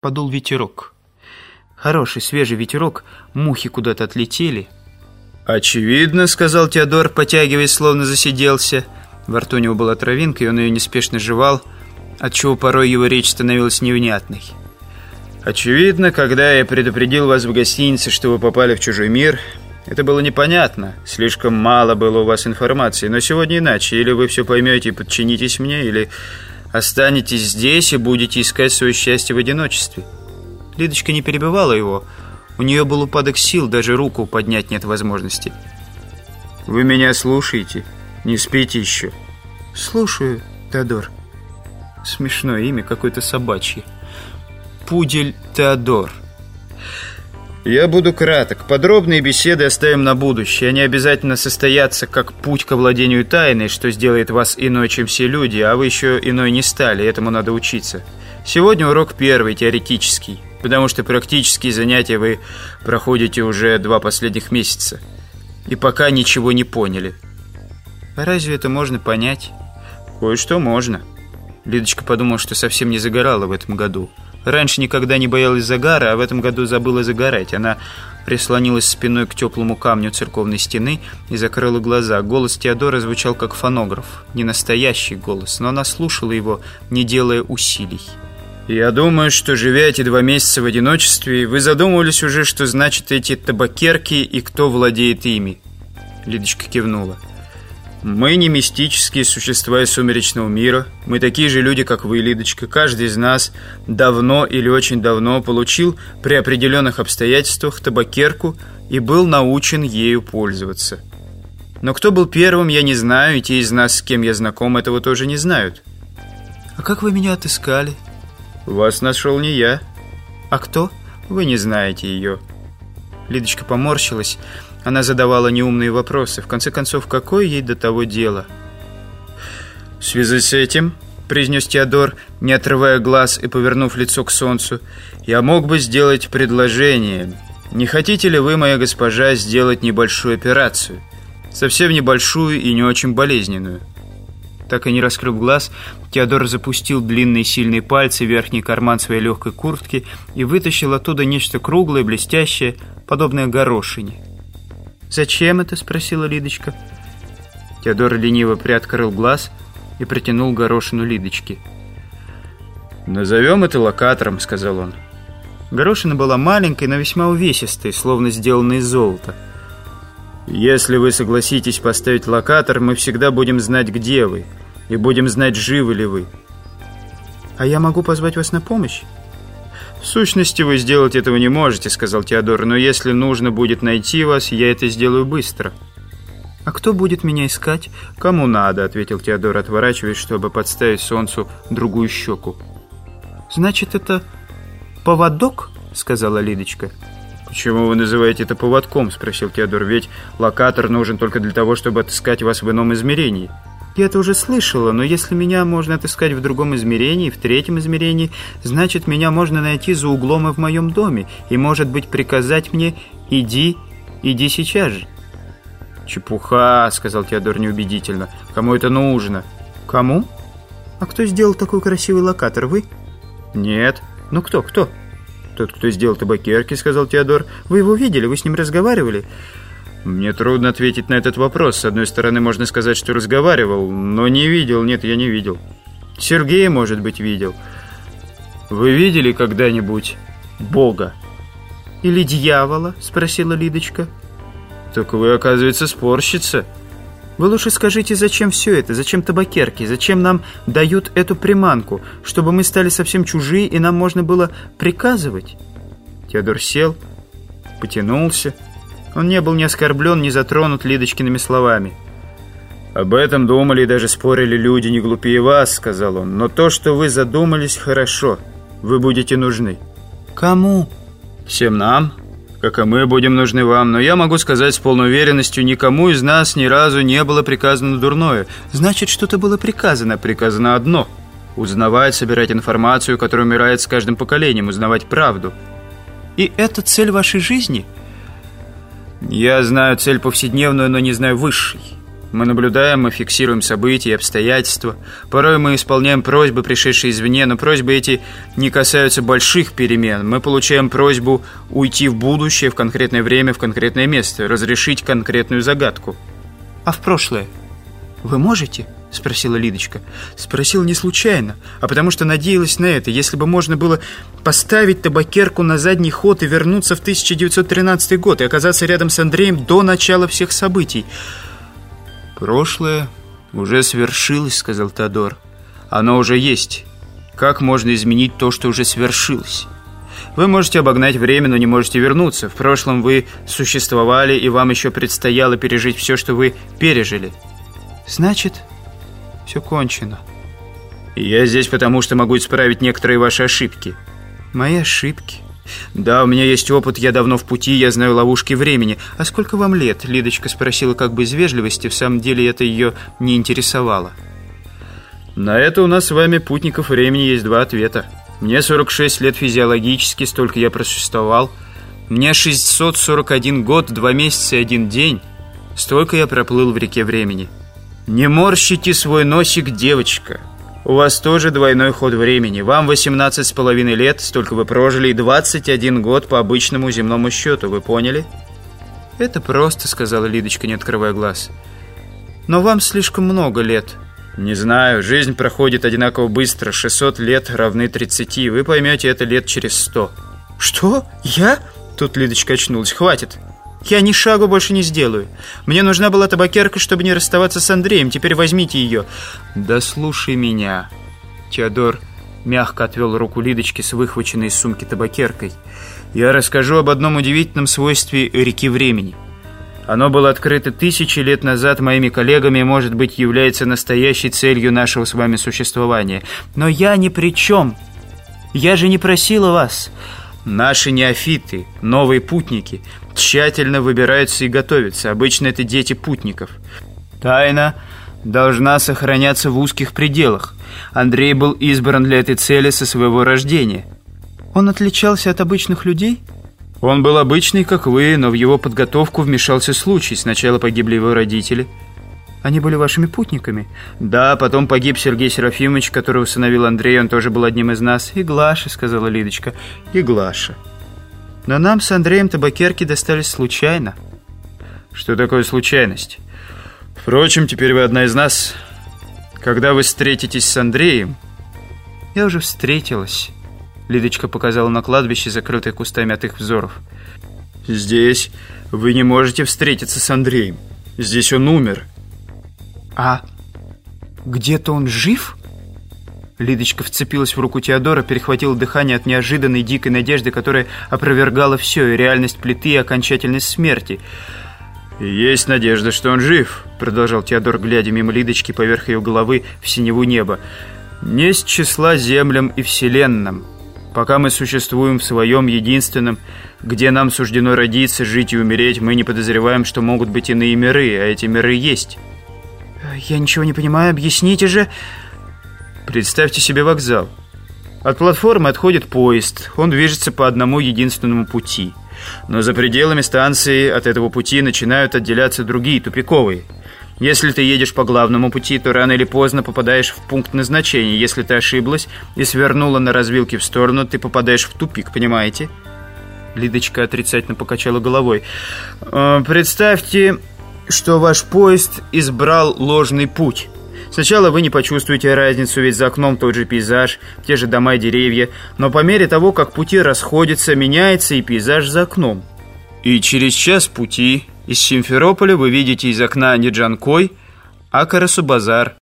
Подул ветерок. Хороший свежий ветерок, мухи куда-то отлетели. «Очевидно», — сказал Теодор, потягиваясь, словно засиделся. Во рту у него была травинка, и он ее неспешно жевал, отчего порой его речь становилась невнятной. «Очевидно, когда я предупредил вас в гостинице, что вы попали в чужой мир, это было непонятно, слишком мало было у вас информации, но сегодня иначе, или вы все поймете и подчинитесь мне, или останетесь здесь и будете искать свое счастье в одиночестве». Лидочка не перебивала его, у нее был упадок сил, даже руку поднять нет возможности. «Вы меня слушаете? Не спите еще?» «Слушаю, Теодор». Смешное имя, какое-то собачье. Пудель Теодор. Я буду краток. Подробные беседы оставим на будущее. Они обязательно состоятся как путь к владению тайной, что сделает вас иной, чем все люди, а вы еще иной не стали, этому надо учиться. Сегодня урок первый, теоретический, потому что практические занятия вы проходите уже два последних месяца. И пока ничего не поняли. А разве это можно понять? Кое-что можно. Лидочка подумала, что совсем не загорала в этом году. Раньше никогда не боялась загара, а в этом году забыла загорать. Она прислонилась спиной к теплому камню церковной стены и закрыла глаза. Голос Теодора звучал как фонограф. Не настоящий голос, но она слушала его, не делая усилий. «Я думаю, что, живя эти два месяца в одиночестве, вы задумывались уже, что значит эти табакерки и кто владеет ими». Лидочка кивнула. Мы не мистические существа из сумеречного мира. Мы такие же люди, как вы, Лидочка. Каждый из нас давно или очень давно получил при определенных обстоятельствах табакерку и был научен ею пользоваться. Но кто был первым, я не знаю, и те из нас, с кем я знаком, этого тоже не знают. А как вы меня отыскали? Вас нашел не я. А кто? Вы не знаете ее. Лидочка поморщилась. Она задавала неумные вопросы. В конце концов, какое ей до того дело? «В связи с этим», — произнес Теодор, не отрывая глаз и повернув лицо к солнцу, «я мог бы сделать предложение. Не хотите ли вы, моя госпожа, сделать небольшую операцию? Совсем небольшую и не очень болезненную». Так и не раскрыв глаз, Теодор запустил длинные сильные пальцы в верхний карман своей легкой куртки и вытащил оттуда нечто круглое, блестящее, подобное горошине. «Зачем это?» – спросила Лидочка. Теодор лениво приоткрыл глаз и протянул горошину Лидочке. «Назовем это локатором», – сказал он. Горошина была маленькой, но весьма увесистой, словно сделанной из золота. «Если вы согласитесь поставить локатор, мы всегда будем знать, где вы, и будем знать, живы ли вы». «А я могу позвать вас на помощь?» «В сущности, вы сделать этого не можете», — сказал Теодор, «но если нужно будет найти вас, я это сделаю быстро». «А кто будет меня искать?» «Кому надо», — ответил Теодор, отворачиваясь, чтобы подставить солнцу другую щеку. «Значит, это поводок?» — сказала Лидочка. «Почему вы называете это поводком?» — спросил Теодор. «Ведь локатор нужен только для того, чтобы отыскать вас в ином измерении». Я это уже слышала, но если меня можно отыскать в другом измерении, в третьем измерении, значит, меня можно найти за углом и в моем доме, и, может быть, приказать мне «иди, иди сейчас же». «Чепуха», — сказал Теодор неубедительно. «Кому это нужно?» «Кому? А кто сделал такой красивый локатор, вы?» «Нет». «Ну кто, кто?» «Тот, кто сделал табакерки», — сказал Теодор. «Вы его видели? Вы с ним разговаривали?» Мне трудно ответить на этот вопрос. С одной стороны, можно сказать, что разговаривал, но не видел. Нет, я не видел. Сергей, может быть, видел. Вы видели когда-нибудь Бога? Или дьявола? Спросила Лидочка. Так вы, оказывается, спорщица. Вы лучше скажите, зачем все это? Зачем табакерки? Зачем нам дают эту приманку? Чтобы мы стали совсем чужие, и нам можно было приказывать? Теодор сел, потянулся. Он не был ни оскорблен, ни затронут Лидочкиными словами. «Об этом думали и даже спорили люди не глупее вас», — сказал он. «Но то, что вы задумались, хорошо. Вы будете нужны». «Кому?» «Всем нам, как и мы будем нужны вам. Но я могу сказать с полной уверенностью, никому из нас ни разу не было приказано дурное. Значит, что-то было приказано. Приказано одно — узнавать, собирать информацию, которая умирает с каждым поколением, узнавать правду». «И это цель вашей жизни?» Я знаю цель повседневную, но не знаю высшей. Мы наблюдаем, мы фиксируем события и обстоятельства. Порой мы исполняем просьбы, пришедшие извне, но просьбы эти не касаются больших перемен. Мы получаем просьбу уйти в будущее, в конкретное время, в конкретное место, разрешить конкретную загадку. А в прошлое вы можете? Спросила Лидочка. Спросила не случайно, а потому что надеялась на это. Если бы можно было поставить табакерку на задний ход и вернуться в 1913 год и оказаться рядом с Андреем до начала всех событий – «Прошлое уже свершилось», — сказал Тодор. «Оно уже есть. Как можно изменить то, что уже свершилось? Вы можете обогнать время, но не можете вернуться. В прошлом вы существовали, и вам еще предстояло пережить все, что вы пережили. Значит, все кончено. Я здесь потому, что могу исправить некоторые ваши ошибки». «Мои ошибки?» «Да, у меня есть опыт, я давно в пути, я знаю ловушки времени. А сколько вам лет?» Лидочка спросила как бы из вежливости, в самом деле это ее не интересовало. На это у нас с вами, путников времени, есть два ответа. Мне 46 лет физиологически, столько я просуществовал. Мне 641 год, два месяца и один день. Столько я проплыл в реке времени. Не морщите свой носик, девочка. У вас тоже двойной ход времени. Вам 18 с половиной лет, столько вы прожили, и 21 год по обычному земному счету. Вы поняли? Это просто, сказала Лидочка, не открывая глаз. Но вам слишком много лет. Не знаю, жизнь проходит одинаково быстро. 600 лет равны 30. Вы поймете это лет через 100. Что? Я? Тут Лидочка очнулась. Хватит. Я ни шагу больше не сделаю. Мне нужна была табакерка, чтобы не расставаться с Андреем. Теперь возьмите ее. Да слушай меня. Теодор мягко отвел руку Лидочки с выхваченной из сумки табакеркой. Я расскажу об одном удивительном свойстве реки времени. Оно было открыто тысячи лет назад моими коллегами и, может быть, является настоящей целью нашего с вами существования. Но я ни при чем. Я же не просила вас. Наши неофиты, новые путники, тщательно выбираются и готовятся. Обычно это дети путников. Тайна должна сохраняться в узких пределах. Андрей был избран для этой цели со своего рождения. Он отличался от обычных людей? Он был обычный, как вы, но в его подготовку вмешался случай. Сначала погибли его родители – они были вашими путниками? Да, потом погиб Сергей Серафимович, которого усыновил Андрей, он тоже был одним из нас. И Глаша, сказала Лидочка. И Глаша. Но нам с Андреем табакерки достались случайно. Что такое случайность? Впрочем, теперь вы одна из нас. Когда вы встретитесь с Андреем... Я уже встретилась. Лидочка показала на кладбище, закрытое кустами от их взоров. Здесь вы не можете встретиться с Андреем. Здесь он умер. А где-то он жив? Лидочка вцепилась в руку Теодора, перехватила дыхание от неожиданной дикой надежды, которая опровергала все, и реальность плиты, и окончательность смерти. «Есть надежда, что он жив», — продолжал Теодор, глядя мимо Лидочки поверх ее головы в синеву неба. «Не с числа землям и вселенным. Пока мы существуем в своем единственном, где нам суждено родиться, жить и умереть, мы не подозреваем, что могут быть иные миры, а эти миры есть». «Я ничего не понимаю, объясните же...» Представьте себе вокзал. От платформы отходит поезд, он движется по одному единственному пути. Но за пределами станции от этого пути начинают отделяться другие, тупиковые. Если ты едешь по главному пути, то рано или поздно попадаешь в пункт назначения. Если ты ошиблась и свернула на развилке в сторону, ты попадаешь в тупик, понимаете? Лидочка отрицательно покачала головой. «Э, «Представьте, что ваш поезд избрал ложный путь. Сначала вы не почувствуете разницу, ведь за окном тот же пейзаж, те же дома и деревья, но по мере того, как пути расходятся, меняется и пейзаж за окном. И через час пути из Симферополя вы видите из окна не Джанкой, а Карасубазар.